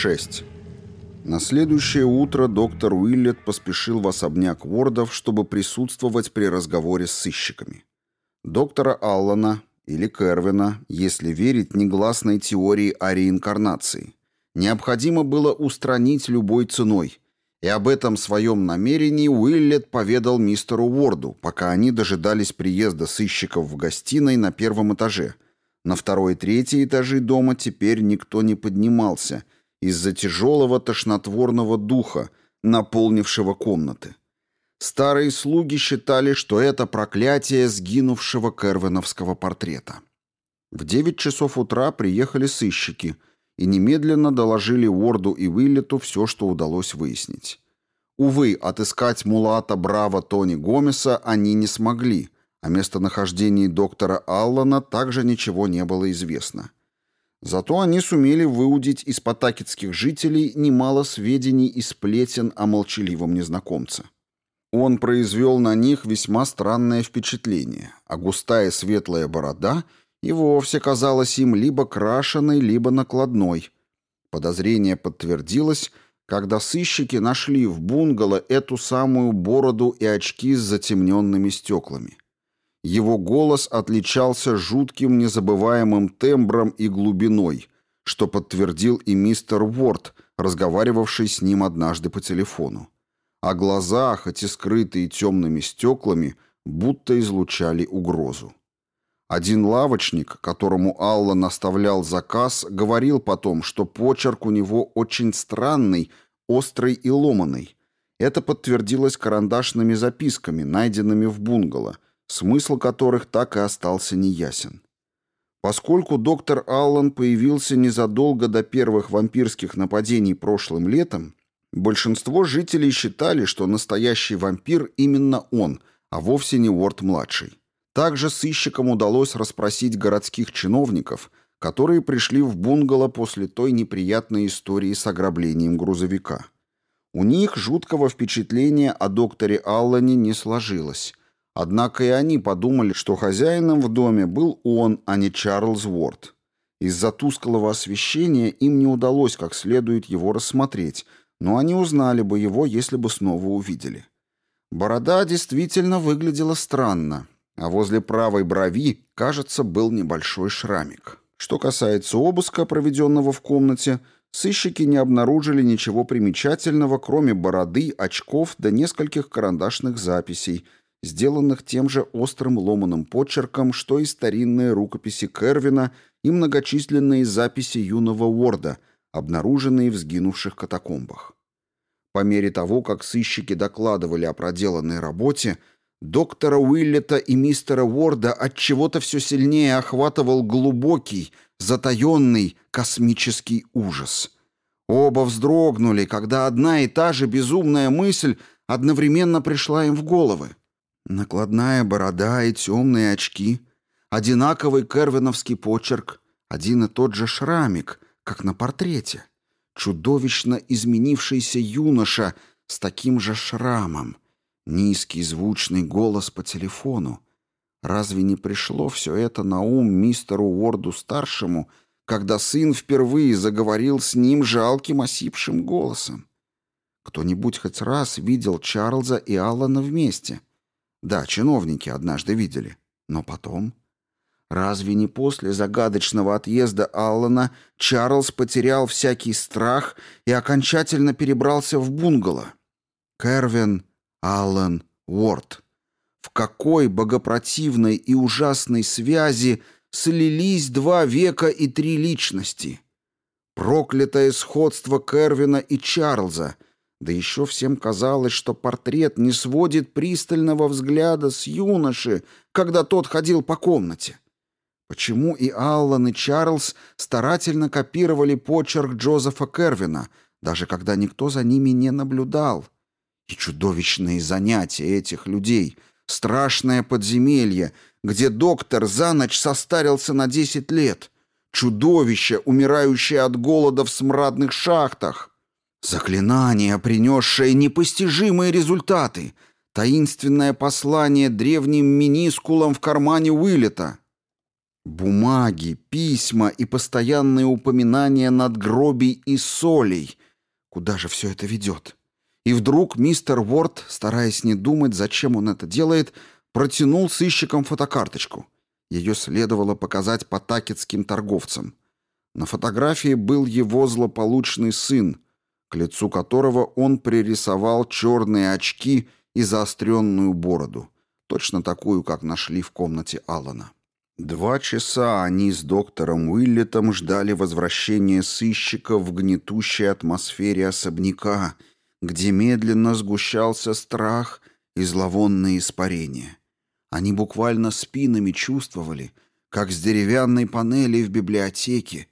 6. На следующее утро доктор Уиллет поспешил в особняк Вордов, чтобы присутствовать при разговоре с сыщиками. Доктора Аллана, или Кервина, если верить негласной теории о реинкарнации, необходимо было устранить любой ценой, и об этом своем намерении Уиллет поведал мистеру Уорду, пока они дожидались приезда сыщиков в гостиной на первом этаже. На второй и третий этажи дома теперь никто не поднимался из-за тяжелого тошнотворного духа, наполнившего комнаты. Старые слуги считали, что это проклятие сгинувшего кервиновского портрета. В девять часов утра приехали сыщики – и немедленно доложили Уорду и Уиллету все, что удалось выяснить. Увы, отыскать мулата Браво Тони Гомеса они не смогли, о местонахождении доктора Аллана также ничего не было известно. Зато они сумели выудить из потакетских жителей немало сведений и сплетен о молчаливом незнакомце. Он произвел на них весьма странное впечатление, а густая светлая борода — и вовсе казалась им либо крашеной, либо накладной. Подозрение подтвердилось, когда сыщики нашли в бунгало эту самую бороду и очки с затемненными стеклами. Его голос отличался жутким незабываемым тембром и глубиной, что подтвердил и мистер Уорд, разговаривавший с ним однажды по телефону. А глаза, хоть и скрытые темными стеклами, будто излучали угрозу. Один лавочник, которому Алла наставлял заказ, говорил потом, что почерк у него очень странный, острый и ломаный. Это подтвердилось карандашными записками, найденными в бунгало, смысл которых так и остался неясен. Поскольку доктор Аллан появился незадолго до первых вампирских нападений прошлым летом, большинство жителей считали, что настоящий вампир именно он, а вовсе не Уорд-младший. Также сыщикам удалось расспросить городских чиновников, которые пришли в бунгало после той неприятной истории с ограблением грузовика. У них жуткого впечатления о докторе Аллане не сложилось. Однако и они подумали, что хозяином в доме был он, а не Чарльз Уорд. Из-за тусклого освещения им не удалось как следует его рассмотреть, но они узнали бы его, если бы снова увидели. Борода действительно выглядела странно, а возле правой брови, кажется, был небольшой шрамик. Что касается обыска, проведенного в комнате, сыщики не обнаружили ничего примечательного, кроме бороды, очков да нескольких карандашных записей, сделанных тем же острым ломаным почерком, что и старинные рукописи Кервина и многочисленные записи юного Уорда, обнаруженные в сгинувших катакомбах. По мере того, как сыщики докладывали о проделанной работе, Доктора Уиллета и мистера Уорда от чего-то все сильнее охватывал глубокий, затаенный космический ужас. Оба вздрогнули, когда одна и та же безумная мысль одновременно пришла им в головы. Накладная борода и темные очки, одинаковый кервиновский почерк, один и тот же шрамик, как на портрете. Чудовищно изменившийся юноша с таким же шрамом — Низкий звучный голос по телефону. Разве не пришло все это на ум мистеру Уорду-старшему, когда сын впервые заговорил с ним жалким осипшим голосом? Кто-нибудь хоть раз видел Чарльза и Аллана вместе? Да, чиновники однажды видели. Но потом... Разве не после загадочного отъезда Аллана Чарльз потерял всякий страх и окончательно перебрался в бунгало? Кервин Аллан Уорд. В какой богопротивной и ужасной связи слились два века и три личности? Проклятое сходство Кервина и Чарльза, да еще всем казалось, что портрет не сводит пристального взгляда с юноши, когда тот ходил по комнате. Почему и Аллан, и Чарльз старательно копировали почерк Джозефа Кервина, даже когда никто за ними не наблюдал? И чудовищные занятия этих людей, страшное подземелье, где доктор за ночь состарился на 10 лет, чудовище, умирающее от голода в смрадных шахтах, заклинание, принесшее непостижимые результаты, таинственное послание древним минискулам в кармане Уиллета. Бумаги, письма и постоянные упоминания надгробий и солей. Куда же все это ведет? И вдруг мистер Уорд, стараясь не думать, зачем он это делает, протянул сыщикам фотокарточку. Ее следовало показать потакетским торговцам. На фотографии был его злополучный сын, к лицу которого он пририсовал черные очки и заостренную бороду, точно такую, как нашли в комнате Алана. Два часа они с доктором Уиллетом ждали возвращения сыщика в гнетущей атмосфере особняка, где медленно сгущался страх и зловонные испарения. Они буквально спинами чувствовали, как с деревянной панели в библиотеке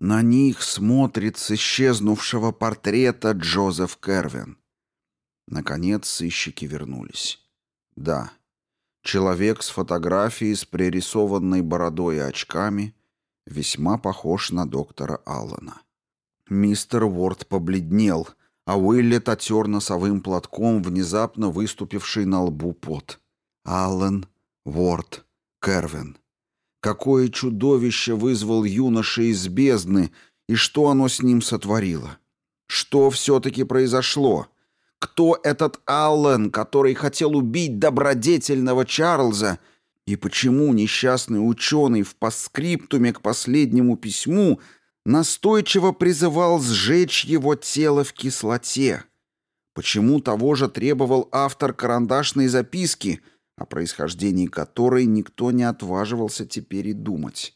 на них смотрит с исчезнувшего портрета Джозеф Кервин. Наконец сыщики вернулись. Да, человек с фотографией с пририсованной бородой и очками весьма похож на доктора Аллана. Мистер Уорд побледнел, а Уиллет отер носовым платком внезапно выступивший на лбу пот. Аллен, Уорд, Кервин. Какое чудовище вызвал юноша из бездны, и что оно с ним сотворило? Что все-таки произошло? Кто этот Аллен, который хотел убить добродетельного Чарльза, и почему несчастный ученый в паскриптуме к последнему письму настойчиво призывал сжечь его тело в кислоте? Почему того же требовал автор карандашной записки — о происхождении которой никто не отваживался теперь и думать.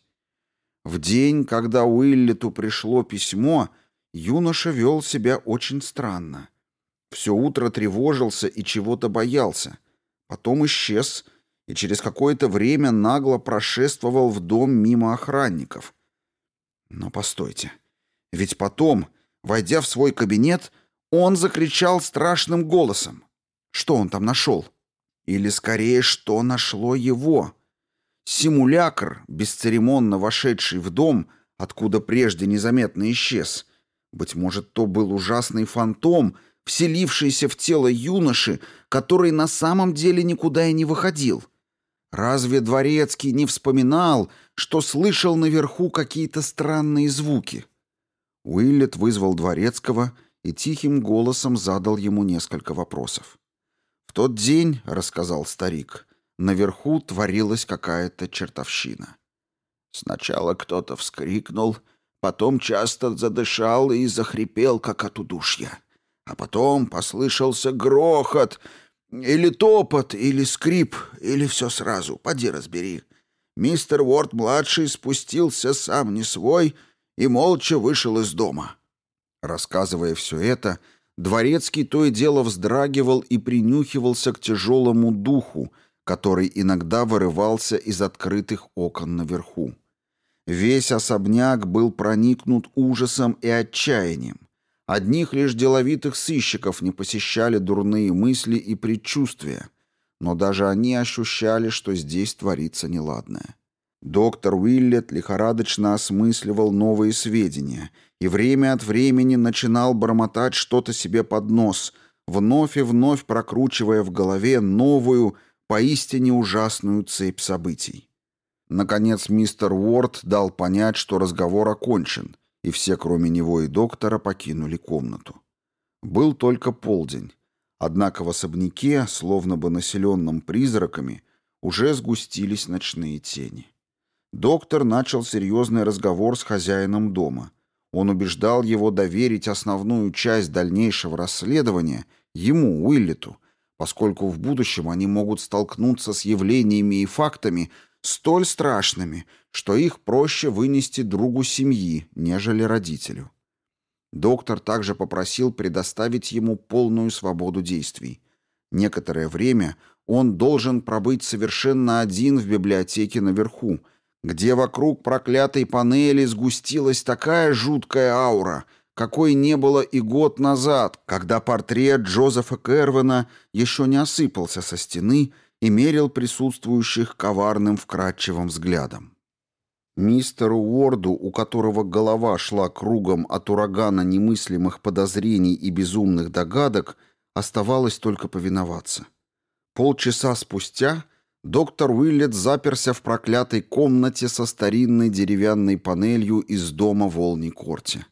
В день, когда Уиллету пришло письмо, юноша вел себя очень странно. Все утро тревожился и чего-то боялся. Потом исчез и через какое-то время нагло прошествовал в дом мимо охранников. Но постойте, ведь потом, войдя в свой кабинет, он закричал страшным голосом. Что он там нашел? Или, скорее, что нашло его? Симулякр, бесцеремонно вошедший в дом, откуда прежде незаметно исчез. Быть может, то был ужасный фантом, вселившийся в тело юноши, который на самом деле никуда и не выходил. Разве Дворецкий не вспоминал, что слышал наверху какие-то странные звуки? Уиллет вызвал Дворецкого и тихим голосом задал ему несколько вопросов тот день, — рассказал старик, — наверху творилась какая-то чертовщина. Сначала кто-то вскрикнул, потом часто задышал и захрипел, как от удушья. А потом послышался грохот, или топот, или скрип, или все сразу, поди разбери. Мистер Уорд-младший спустился сам не свой и молча вышел из дома. Рассказывая все это, — Дворецкий то и дело вздрагивал и принюхивался к тяжелому духу, который иногда вырывался из открытых окон наверху. Весь особняк был проникнут ужасом и отчаянием. Одних лишь деловитых сыщиков не посещали дурные мысли и предчувствия, но даже они ощущали, что здесь творится неладное. Доктор Уиллет лихорадочно осмысливал новые сведения и время от времени начинал бормотать что-то себе под нос, вновь и вновь прокручивая в голове новую, поистине ужасную цепь событий. Наконец мистер Уорд дал понять, что разговор окончен, и все, кроме него и доктора, покинули комнату. Был только полдень, однако в особняке, словно бы населенном призраками, уже сгустились ночные тени. Доктор начал серьезный разговор с хозяином дома. Он убеждал его доверить основную часть дальнейшего расследования ему, Уиллету, поскольку в будущем они могут столкнуться с явлениями и фактами столь страшными, что их проще вынести другу семьи, нежели родителю. Доктор также попросил предоставить ему полную свободу действий. Некоторое время он должен пробыть совершенно один в библиотеке наверху, где вокруг проклятой панели сгустилась такая жуткая аура, какой не было и год назад, когда портрет Джозефа Кервина еще не осыпался со стены и мерил присутствующих коварным вкрадчивым взглядом. Мистеру Уорду, у которого голова шла кругом от урагана немыслимых подозрений и безумных догадок, оставалось только повиноваться. Полчаса спустя доктор Уиллет заперся в проклятой комнате со старинной деревянной панелью из дома Волни Корти.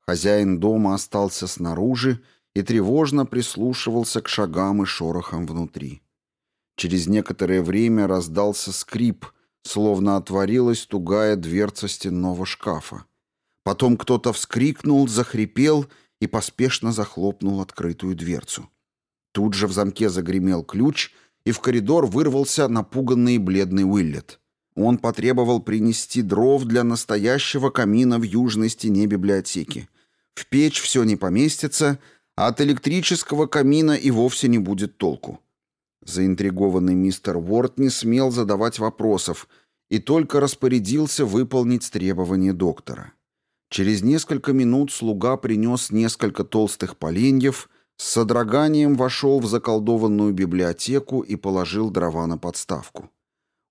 Хозяин дома остался снаружи и тревожно прислушивался к шагам и шорохам внутри. Через некоторое время раздался скрип, словно отворилась тугая дверца стенного шкафа. Потом кто-то вскрикнул, захрипел и поспешно захлопнул открытую дверцу. Тут же в замке загремел ключ, и в коридор вырвался напуганный бледный Уиллет. Он потребовал принести дров для настоящего камина в южной стене библиотеки. В печь все не поместится, а от электрического камина и вовсе не будет толку. Заинтригованный мистер Уорд не смел задавать вопросов и только распорядился выполнить требования доктора. Через несколько минут слуга принес несколько толстых поленьев, с содроганием вошел в заколдованную библиотеку и положил дрова на подставку.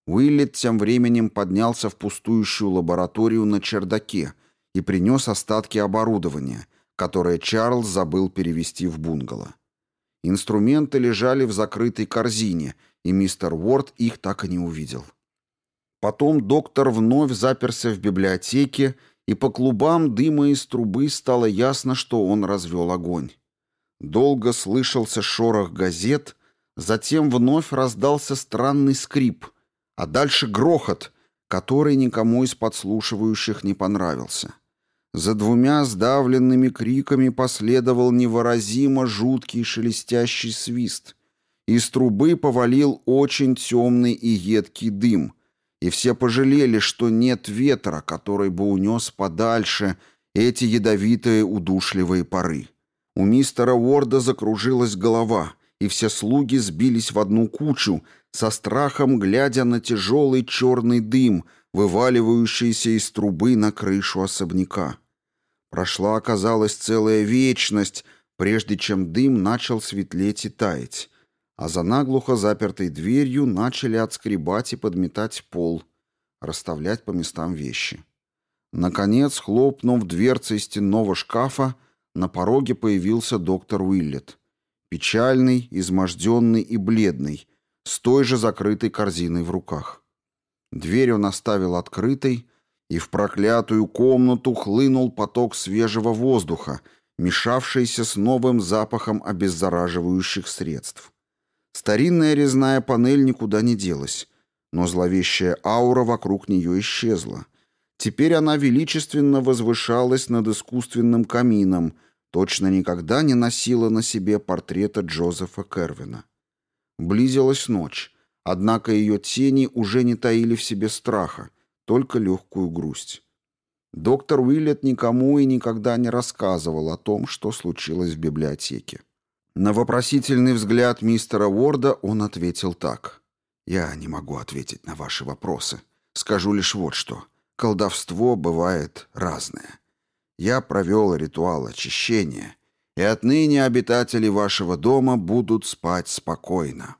Уиллет тем временем поднялся в пустующую лабораторию на чердаке и принес остатки оборудования, которое Чарльз забыл перевести в бунгало. Инструменты лежали в закрытой корзине, и мистер Уорд их так и не увидел. Потом доктор вновь заперся в библиотеке, и по клубам дыма из трубы стало ясно, что он развел огонь. Долго слышался шорох газет, затем вновь раздался странный скрип, а дальше грохот, который никому из подслушивающих не понравился. За двумя сдавленными криками последовал невыразимо жуткий шелестящий свист. Из трубы повалил очень темный и едкий дым, и все пожалели, что нет ветра, который бы унес подальше эти ядовитые удушливые пары. У мистера Уорда закружилась голова, и все слуги сбились в одну кучу, со страхом глядя на тяжелый черный дым, вываливающийся из трубы на крышу особняка. Прошла, оказалось, целая вечность, прежде чем дым начал светлеть и таять, а за наглухо запертой дверью начали отскребать и подметать пол, расставлять по местам вещи. Наконец, хлопнув дверцей стенного шкафа, на пороге появился доктор Уиллет. Печальный, изможденный и бледный, с той же закрытой корзиной в руках. Дверь он оставил открытой, и в проклятую комнату хлынул поток свежего воздуха, мешавшийся с новым запахом обеззараживающих средств. Старинная резная панель никуда не делась, но зловещая аура вокруг нее исчезла. Теперь она величественно возвышалась над искусственным камином, точно никогда не носила на себе портрета Джозефа Кервина. Близилась ночь, однако ее тени уже не таили в себе страха, только легкую грусть. Доктор Уиллет никому и никогда не рассказывал о том, что случилось в библиотеке. На вопросительный взгляд мистера Уорда он ответил так. «Я не могу ответить на ваши вопросы. Скажу лишь вот что. Колдовство бывает разное. Я провел ритуал очищения, и отныне обитатели вашего дома будут спать спокойно».